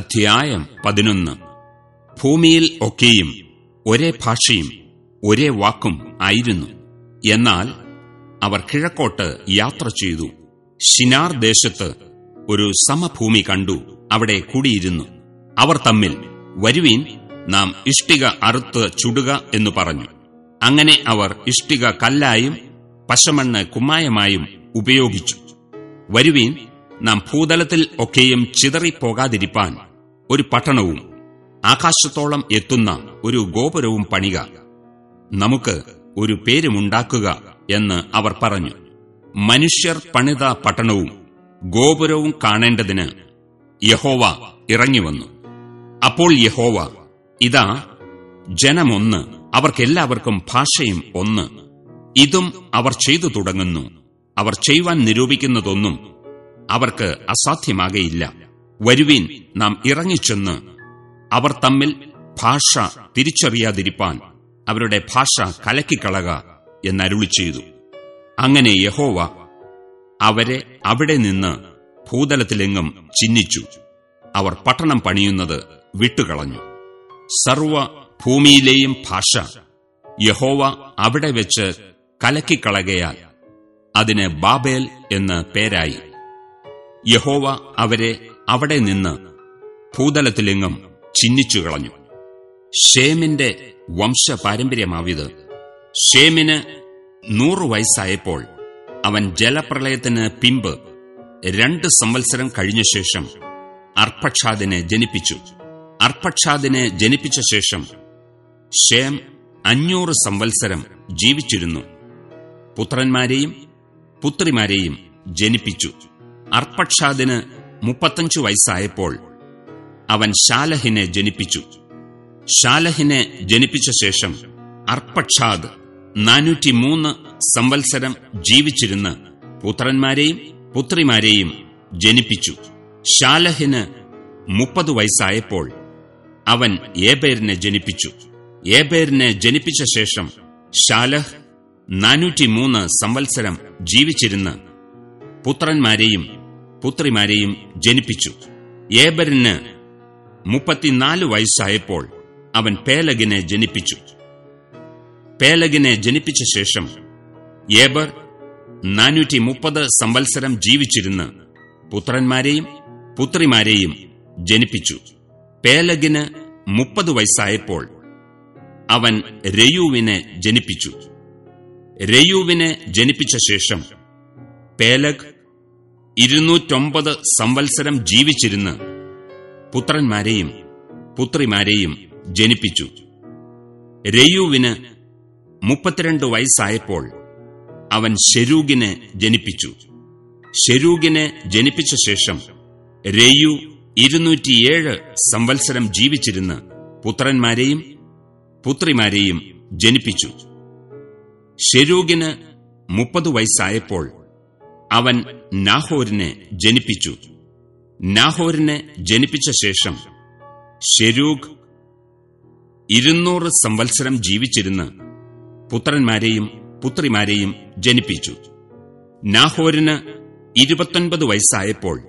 അധ്യായം പതിനൊന്ന്. ഭൂമിയിൽ ഒക്കെയും ഒരേ ഭാഷയും ഒരേ വാക്കും ആയിരുന്നു. എന്നാൽ അവർ കിഴക്കോട്ട് യാത്ര ചെയ്തു. ഷിനാർ ദേശത്ത് ഒരു സമഭൂമി കണ്ടു അവിടെ കൂടിയിരുന്നു. അവർ തമ്മിൽ വരുവീൻ നാം ഇഷ്ടിക അറുത്ത് ചുടുക എന്ന് പറഞ്ഞു. അങ്ങനെ അവർ ഇഷ്ടിക കല്ലായും പശമണ്ണ് കുമ്മായമായും ഉപയോഗിച്ചു. വരുവീൻ നാം ഭൂതലത്തിൽ ഒക്കെയും ചിതറിപ്പോകാതിരിപ്പാൻ ഒരു പട്ടണവും ആകാശത്തോളം എത്തുന്ന ഒരു ഗോപുരവും പണിക. നമുക്ക് ഒരു പേരുമുണ്ടാക്കുക എന്ന് അവർ പറഞ്ഞു. മനുഷ്യർ പണിത പട്ടണവും ഗോപുരവും കാണേണ്ടതിന് യഹോവ ഇറങ്ങിവന്നു അപ്പോൾ യഹോവ ഇതാ ജനമൊന്ന് അവർക്കെല്ലാവർക്കും ഭാഷയും ഒന്ന്. ഇതും അവർ ചെയ്തു തുടങ്ങുന്നു. അവർ ചെയ്യുവാൻ നിരൂപിക്കുന്നതൊന്നും അവർക്ക് അസാധ്യമാകയില്ല. വരുവീൻ നാം ഇറങ്ങിച്ചെന്ന് അവർ തമ്മിൽ ഭാഷ തിരിച്ചറിയാതിരിപ്പാൻ അവരുടെ ഭാഷ കലക്കിക്കളക എന്നരുളി ചെയ്തു. അങ്ങനെ യഹോവ അവരെ അവിടെ നിന്ന് ഭൂതലത്തിലെങ്ങും ചിഹ്നിച്ചു അവർ പട്ടണം പണിയുന്നത് വിട്ടുകളഞ്ഞു. സർവ ഭൂമിയിലെയും ഭാഷ യഹോവ അവിടെ വെച്ച് കലക്കിക്കളകയാൽ അതിന് ബാബേൽ എന്ന് പേരായി. യഹോവ അവരെ അവിടെ നിന്ന് ഭൂതലത്തിലെങ്ങും ചിഹ്നിച്ചു കളഞ്ഞു ഷേമിന്റെ വംശപാരമ്പര്യമാവിത്. ഷേമിന് നൂറു വയസ്സായപ്പോൾ അവൻ ജലപ്രളയത്തിന് പിമ്പ് രണ്ട് സംവത്സരം കഴിഞ്ഞ ശേഷം അർപ്പക്ഷാദിനെ ജനിപ്പിച്ചു. അർപ്പക്ഷാദിനെ ജനിപ്പിച്ച ശേഷം ഷേം അഞ്ഞൂറ് സംവത്സരം ജീവിച്ചിരുന്നു. പുത്രന്മാരെയും പുത്രിമാരെയും ജനിപ്പിച്ചു. അർപ്പക്ഷാദിന് മുപ്പത്തഞ്ചു വയസ്സായപ്പോൾ അവൻ ശാലഹിനെ ജനിപ്പിച്ചു. ശാലഹിനെ ജനിപ്പിച്ച ശേഷം അർപ്പക്ഷാദ് നാനൂറ്റിമൂന്ന് സംവത്സരം ജീവിച്ചിരുന്ന് പുത്രന്മാരെയും പുത്രിമാരെയും ജനിപ്പിച്ചു. ശാലഹിന് മുപ്പത് വയസ്സായപ്പോൾ അവൻ ഏബേരിനെ ജനിപ്പിച്ചു. ഏബേരിനെ ജനിപ്പിച്ച ശേഷം ശാലഹ് നാനൂറ്റിമൂന്ന് സംവത്സരം ജീവിച്ചിരുന്ന് പുത്രന്മാരെയും പുത്രിമാരെയും ജനിപ്പിച്ചു. ഏബരിന് മുപ്പത്തിനാല് വയസ്സായപ്പോൾ അവൻ പേലഗിനെ ജനിപ്പിച്ചു. പേലഗിനെ ജനിപ്പിച്ച ശേഷം ഏബർ നാനൂറ്റി മുപ്പത് സംവത്സരം ജീവിച്ചിരുന്ന് പുത്രന്മാരെയും പുത്രിമാരെയും ജനിപ്പിച്ചു. പേലഗിന് മുപ്പത് വയസ്സായപ്പോൾ അവൻ രയുവിനെ ജനിപ്പിച്ചു. രയുവിനെ ജനിപ്പിച്ച ശേഷം പേലഗ് ഇരുന്നൂറ്റൊമ്പത് സംവത്സരം ജീവിച്ചിരുന്ന് പുത്രന്മാരെയും പുത്രിമാരെയും ജനിപ്പിച്ചു. രയുവിന് മുപ്പത്തിരണ്ട് വയസ്സായപ്പോൾ അവൻ ഷെരൂഗിനെ ജനിപ്പിച്ചു. ഷെരൂഗിനെ ജനിപ്പിച്ച ശേഷം രയു ഇരുന്നൂറ്റിയേഴ് സംവത്സരം ജീവിച്ചിരുന്ന് പുത്രന്മാരെയും പുത്രിമാരെയും ജനിപ്പിച്ചു. ഷെരൂഗിന് മുപ്പത് വയസ്സായപ്പോൾ അവൻ നാഹോരിനെ ജനിപ്പിച്ചു. നാഹോരിനെ ജനിപ്പിച്ച ശേഷം ഷെരൂഖ് ഇരുന്നൂറ് സംവത്സരം ജീവിച്ചിരുന്ന് പുത്രന്മാരെയും പുത്രിമാരെയും ജനിപ്പിച്ചു. നാഹോരിന് ഇരുപത്തൊൻപത് വയസ്സായപ്പോൾ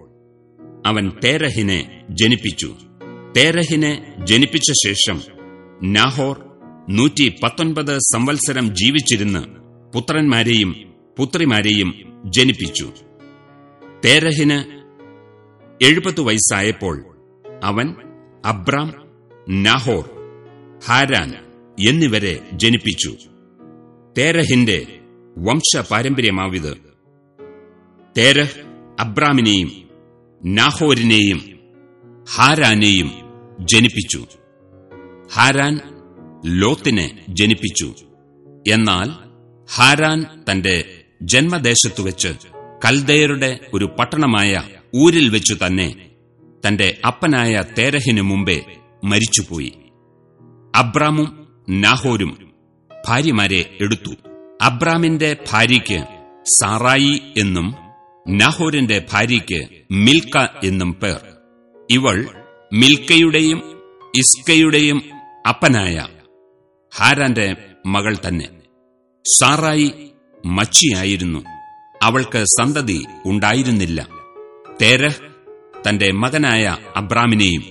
അവൻ തേരഹിനെ ജനിപ്പിച്ചു. തേരഹിനെ ജനിപ്പിച്ച ശേഷം നാഹോർ നൂറ്റി പത്തൊൻപത് സംവത്സരം ജീവിച്ചിരുന്ന് പുത്രന്മാരെയും പുത്രിമാരെയും ജനിപ്പിച്ചു. തേരഹിന് എഴുപത് വയസ്സായപ്പോൾ അവൻ അബ്രാം നഹോർ ഹാരാൻ എന്നിവരെ ജനിപ്പിച്ചു. തേരഹിന്റെ വംശപാരമ്പര്യമാവിത്. തേരഹ് അബ്രാമിനെയും നാഹോരിനെയും ഹാരാനെയും ജനിപ്പിച്ചു. ഹാരാൻ ലോത്തിനെ ജനിപ്പിച്ചു. എന്നാൽ ഹാരാൻ തന്റെ ജന്മദേശത്തു വെച്ച് കൽദയരുടെ ഒരു പട്ടണമായ ഊരിൽ വെച്ചു തന്നെ തന്റെ അപ്പനായ തേരഹിനു മുമ്പേ മരിച്ചുപോയി. അബ്രാമും നാഹോരും ഭാര്യമാരെ എടുത്തു. അബ്രാമിന്റെ ഭാര്യയ്ക്ക് സാറായി എന്നും നാഹോരിന്റെ ഭാര്യയ്ക്ക് മിൽക്ക എന്നും പേർ. ഇവൾ മിൽക്കയുടെയും ഇസ്കയുടെയും അപ്പനായ ഹാരാന്റെ മകൾ തന്നെ. സാറായി മച്ചിയായിരുന്നു. അവൾക്ക് സന്തതി ഉണ്ടായിരുന്നില്ല. തേരഹ് തന്റെ മകനായ അബ്രാമിനെയും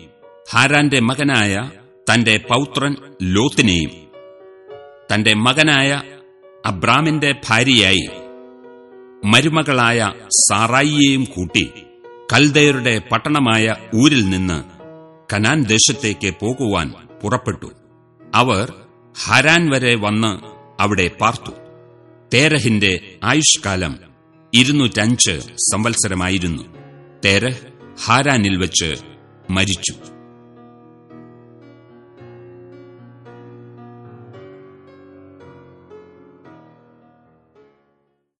ഹാരാന്റെ മകനായ തന്റെ പൗത്രൻ ലോത്തിനെയും തന്റെ മകനായ അബ്രാമിന്റെ ഭാര്യയായി മരുമകളായ സാറായിയെയും കൂട്ടി കൽദയരുടെ പട്ടണമായ ഊരിൽ നിന്ന് കനാൻ ദേശത്തേക്ക് പോകുവാൻ പുറപ്പെട്ടു. അവർ ഹരാൻ വരെ വന്ന് അവിടെ പാർത്തു. തേരഹിന്റെ ആയുഷ്കാലം ഇരുന്നൂറ്റഞ്ച് സംവത്സരമായിരുന്നു. തേരഹ് ഹാരാനിൽ വച്ച് മരിച്ചു.